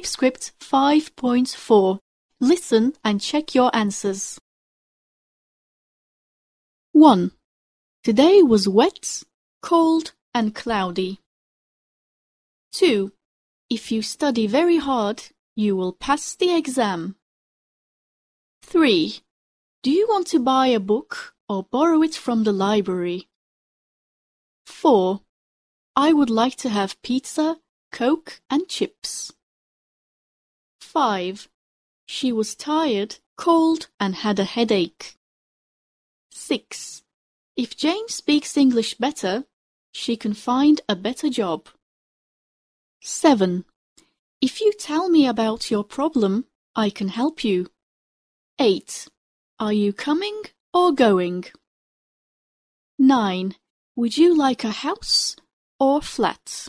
Tape script 5.4. Listen and check your answers. 1. Today was wet, cold and cloudy. 2. If you study very hard, you will pass the exam. 3. Do you want to buy a book or borrow it from the library? 4. I would like to have pizza, coke and chips. 5. She was tired, cold and had a headache. 6. If Jane speaks English better, she can find a better job. 7. If you tell me about your problem, I can help you. 8. Are you coming or going? 9. Would you like a house or flat?